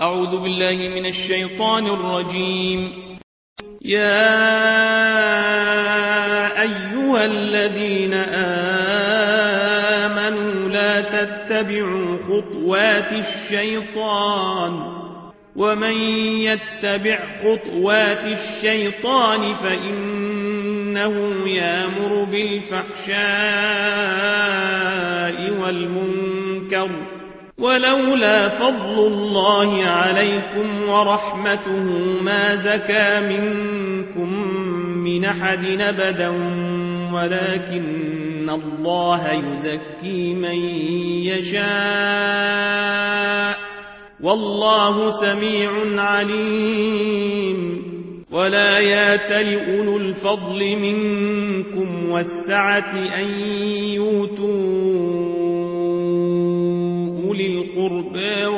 أعوذ بالله من الشيطان الرجيم. يا أيها الذين آمنوا لا تتبعوا خطوات الشيطان. ومن يتبع خطوات الشيطان فإنه يامر بالفحشاء والمنكر. ولولا فضل الله عليكم ورحمته ما زكى منكم من أحد أبدا ولكن الله يزكي من يشاء. والله سميع عليم. ولا ياتل أولو الفضل منكم والسعة أن يؤتوا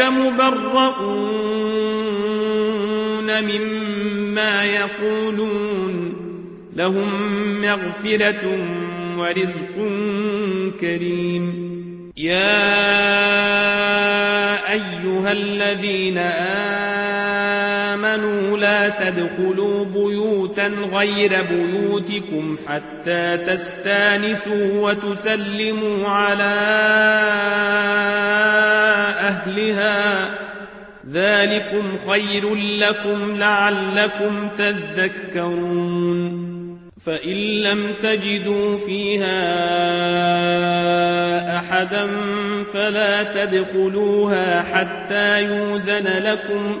مبرؤون مما يقولون. لهم مغفرة ورزق كريم. يا أيها الذين آمنوا لا تدخلوا بيوتا غير بيوتكم حتى تستانسوا وتسلموا على أهلها ذلكم خير لكم لعلكم تذكرون فإن لم تجدوا فيها أحدا فلا تدخلوها حتى يوزن لكم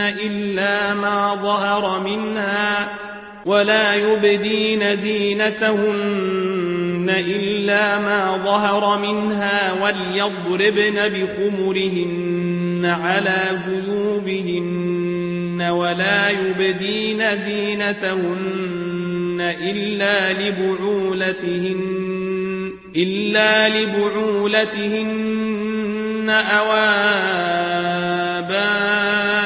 إلا ما ظهر منها ولا يبدين زينتهن إلا ما ظهر منها وليضربن بخمرهن على جيوبهن ولا يبدين زينتهن إلا لبعولتهن إلا لبعولتهن أو آبائهن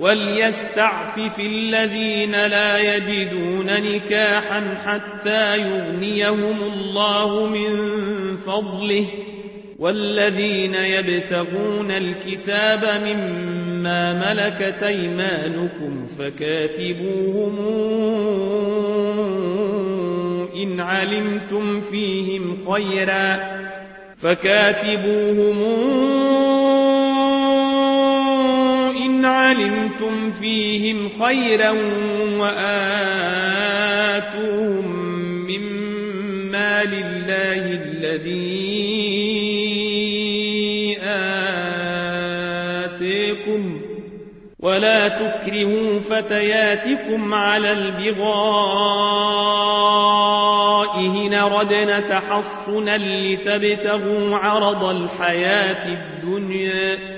وليستعفف الذين لا يجدون نكاحا حتى يغنيهم الله من فضله والذين يبتغون الكتاب مما ملكت ايمانكم فكاتبوهم ان علمتم فيهم خيرا فكاتبوهم إن علمتم فيهم خيرا وآتوهم مما لله الذي آتيكم ولا تكرهوا فتياتكم على البغاء إن ردنا تحصنا لتبتغوا عرض الحياة الدنيا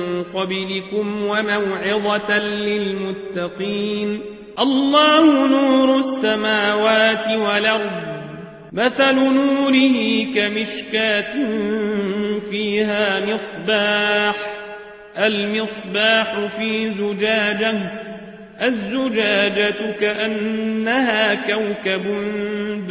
قبلكم وموعظة للمتقين. الله نور السماوات والأرض. مثل نوره كمشكاة فيها مصباح. المصباح في زجاجة. الزجاجة كأنها كوكب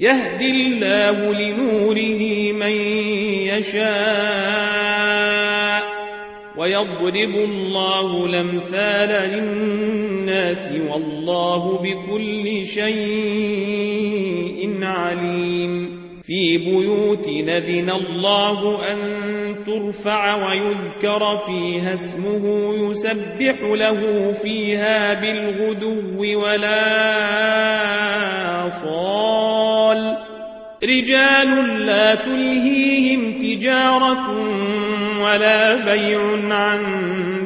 يهدي الله لنوره من يشاء ويضرب الله الأمثال للناس والله بكل شيء عليم. في بيوت نذن الله أن ترفع ويذكر فيها اسمه يسبح له فيها بالغدو ولا صال. رجال لا تلهيهم تجارة ولا بيع عن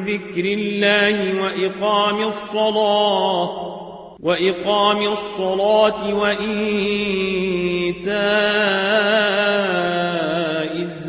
ذكر الله وإقام الصلاة وإقام الصلاة وإيتاء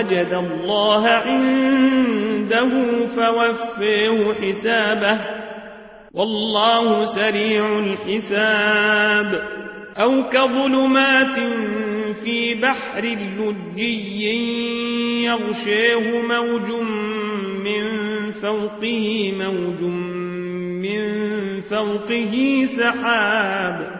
ووجد الله عنده فوفيه حسابه. والله سريع الحساب. أو كظلمات في بحر لجي يغشيه موج من فوقه موج من فوقه سحاب.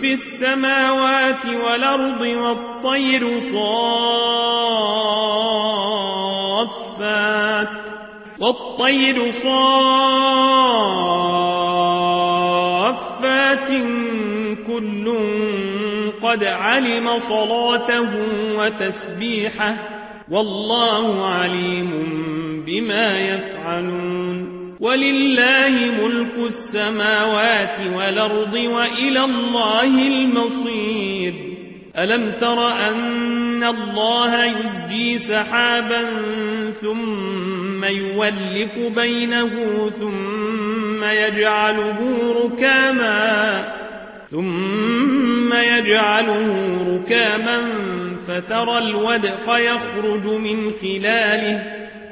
في السماوات والأرض والطير صافات والطير صافات كل قد علم صلاته وتسبيحه والله عليم بما يفعلون ولله ملك السماوات والأرض وإلى الله المصير. ألم تر أن الله يزجي سحابا ثم يولف بينه ثم يجعله ركاما ثم يجعله ركاما فترى الودق يخرج من خلاله.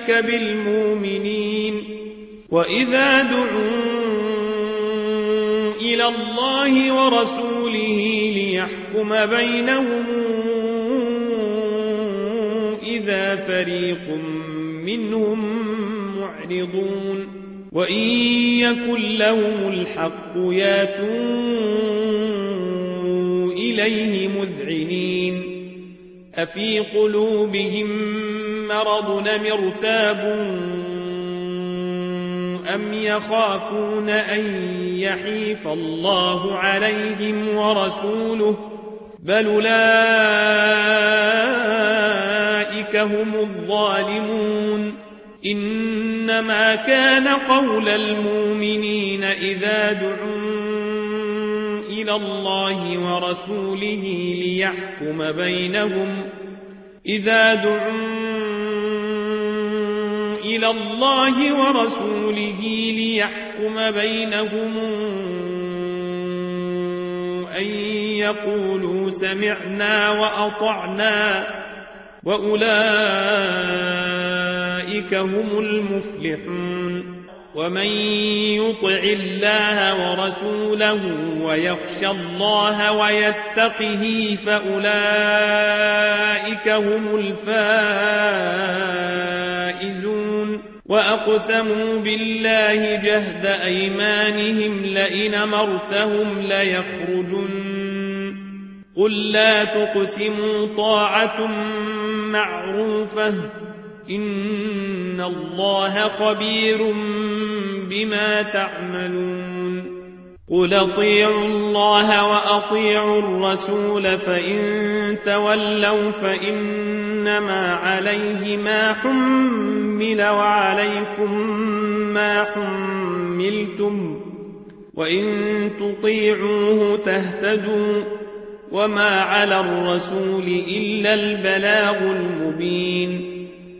أولئك بالمؤمنين. وإذا دعوا إلى الله ورسوله ليحكم بينهم إذا فريق منهم معرضون. وإن يكن لهم الحق ياتوا إليه مذعنين. أفي قلوبهم مرض مرتاب أم يخافون أن يحيف الله عليهم ورسوله بل أولئك هم الظالمون إنما كان قول المؤمنين إذا دعوا إلى الله ورسوله ليحكم بينهم. إذا دعوا إلى الله ورسوله ليحكم بينهم أن يقولوا سمعنا وأطعنا وأولئك هم المفلحون. ومن يطع الله ورسوله ويخشى الله ويتقه فأولئك هم الفائزون وأقسموا بالله جهد أيمانهم لئن مرتهم ليخرجن قل لا تقسموا طاعة معروفة إن الله خبير بما تعملون قل اطيعوا الله وأطيعوا الرسول فإن تولوا فإنما عليه ما حمل وعليكم ما حملتم وإن تطيعوه تهتدوا وما على الرسول إلا البلاغ المبين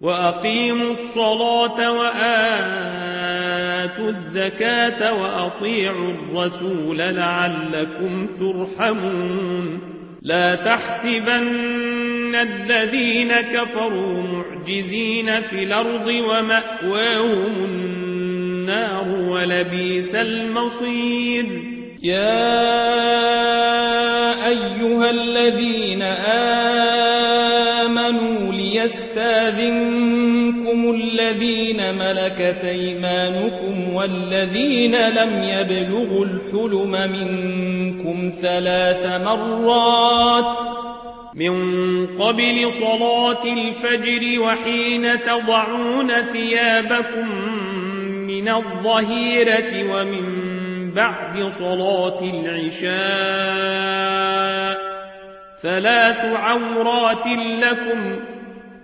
وأقيموا الصلاة وآتوا الزكاة وأطيعوا الرسول لعلكم ترحمون. لا تحسبن الذين كفروا معجزين في الأرض ومأواهم النار ولبيس المصير. يا أيها الذين آمنوا ليستاذنكم الذين ملكت أيمانكم والذين لم يبلغوا الحلم منكم ثلاث مرات من قبل صلاة الفجر وحين تضعون ثيابكم من الظهيرة ومن بعد صلاة العشاء ثلاث عورات لكم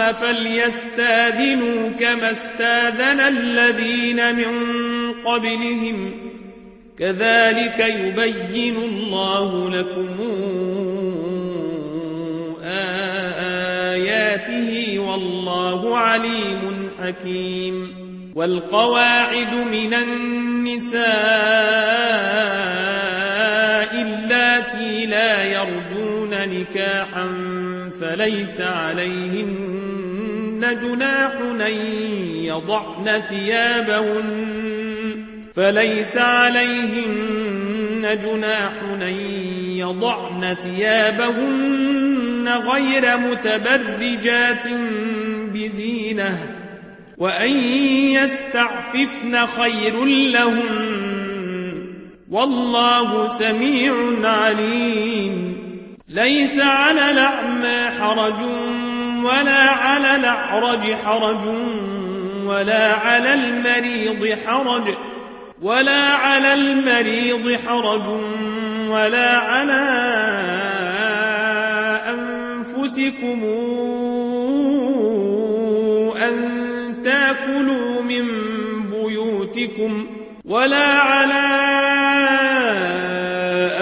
الحلم فليستاذنوا كما استاذن الذين من قبلهم. كذلك يبين الله لكم آياته والله عليم حكيم. والقواعد من النساء اللاتي لا يرجون نكاحا فليس جناح أن يضعن ثيابهن فليس عليهن جناح أن يضعن ثيابهن غير متبرجات بزينة وأن يستعففن خير لهن. والله سميع عليم. ليس على الأعمى حرج. ولا على الأعرج حرج ولا على المريض حرج ولا على المريض حرج ولا على أنفسكم أن تأكلوا من بيوتكم ولا على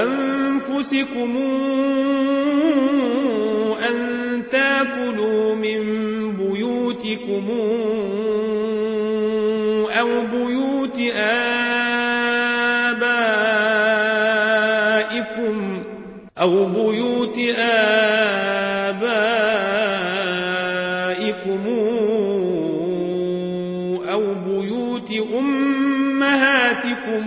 أنفسكم بيوتكم أو بيوت آبائكم أو بيوت آبائكم أو بيوت أمهاتكم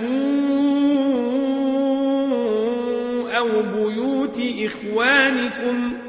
أو بيوت إخوانكم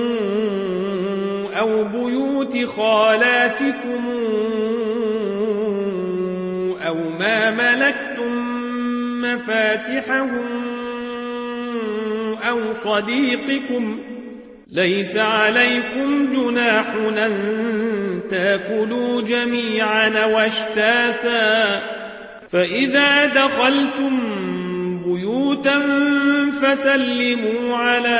أو بيوت خالاتكم أو ما ملكتم مفاتحه أو صديقكم ليس عليكم جناح أن تأكلوا جميعا واشتاتا فإذا دخلتم بيوتا فسلموا على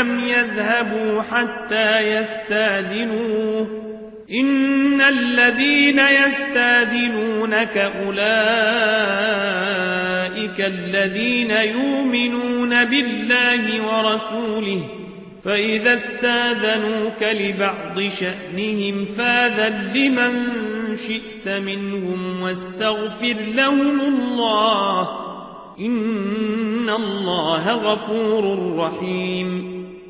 لم يذهبوا حتى يستاذنوه. إن الذين يستاذنونك أولئك الذين يؤمنون بالله ورسوله فإذا استاذنوك لبعض شأنهم فاذن لمن شئت منهم واستغفر لهم الله. إن الله غفور رحيم.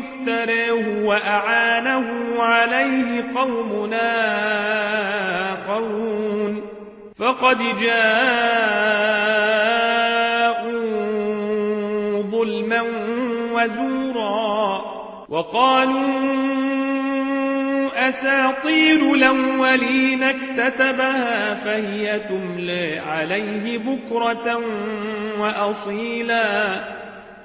افتراه وأعانه عليه قوم آخرون فقد جاءوا ظلما وزورا وقالوا أساطير الأولين اكتتبها فهي تملي عليه بكرة وأصيلا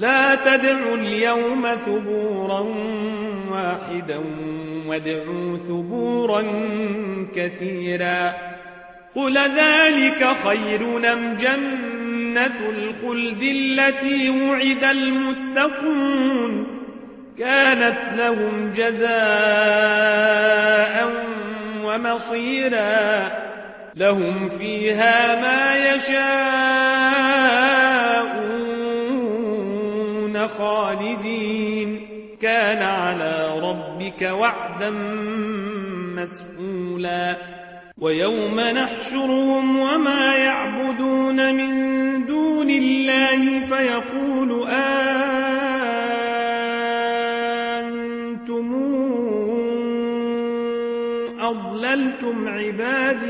لا تدعوا اليوم ثبورا واحدا وادعوا ثبورا كثيرا قل ذلك خير نم جنة الخلد التي وعد المتقون كانت لهم جزاء ومصيرا لهم فيها ما يشاءون خالدين. كان على ربك وعدا مسئولا ويوم نحشرهم وما يعبدون من دون الله فيقول أنتم أضللتم عبادي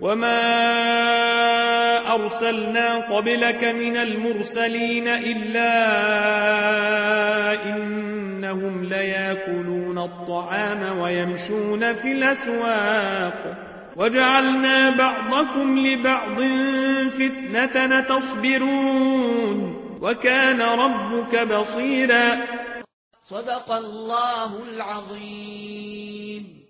وما أرسلنا قبلك من المرسلين إلا إنهم لياكلون الطعام ويمشون في الأسواق وجعلنا بعضكم لبعض فتنة تصبرون وكان ربك بصيرا صدق الله العظيم.